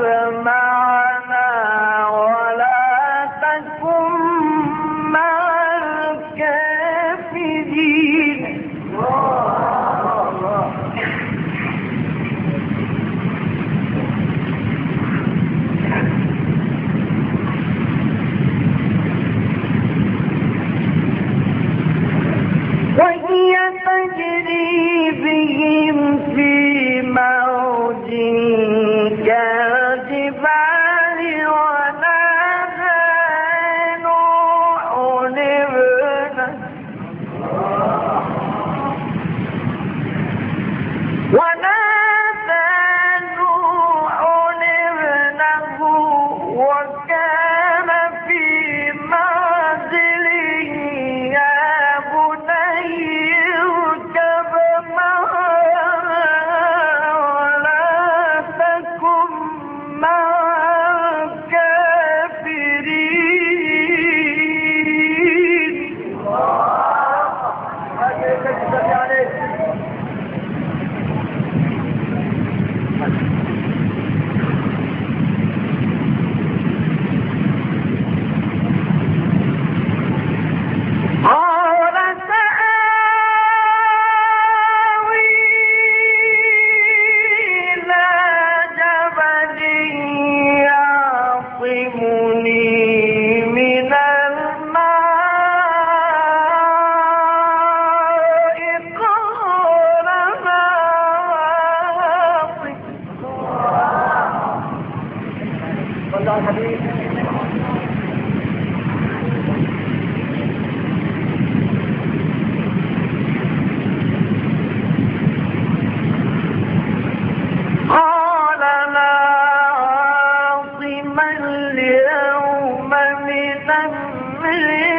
السماء Thank you. من